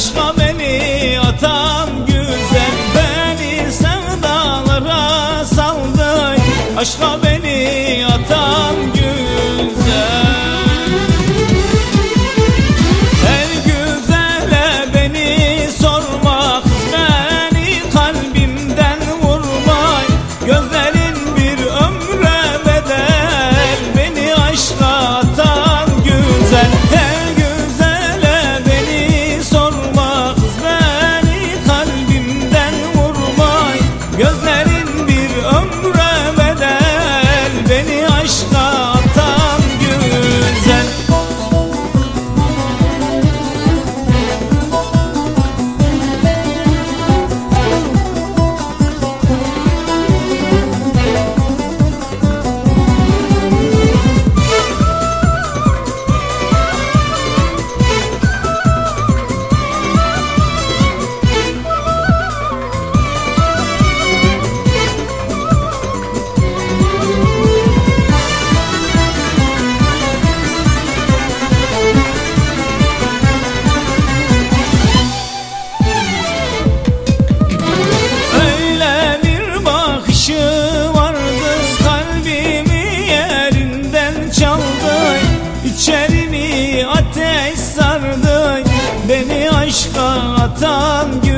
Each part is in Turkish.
Aşka me Atam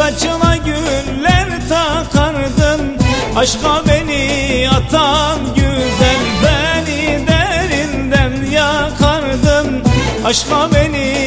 Saçına güller takardın Aşka beni atan güzel Beni derinden yakardın Aşka beni